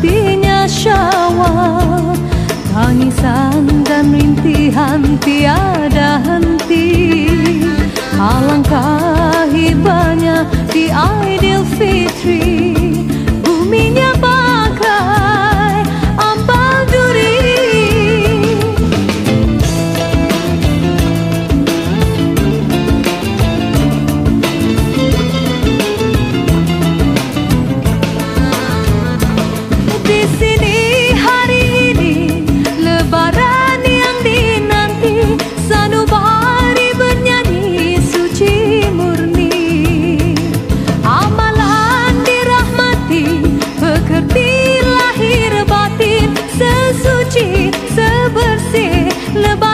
hatinya syawal. Tangisan dan rintihan tiada henti. Alangkah se lebar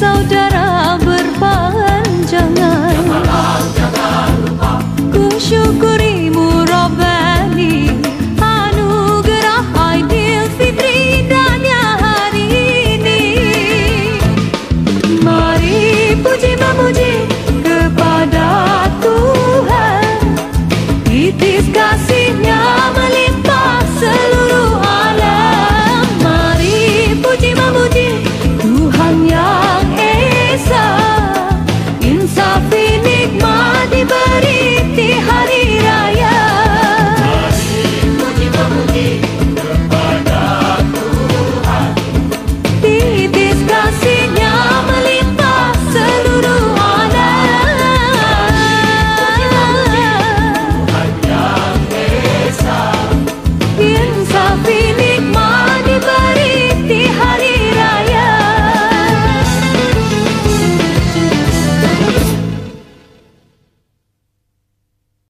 saudara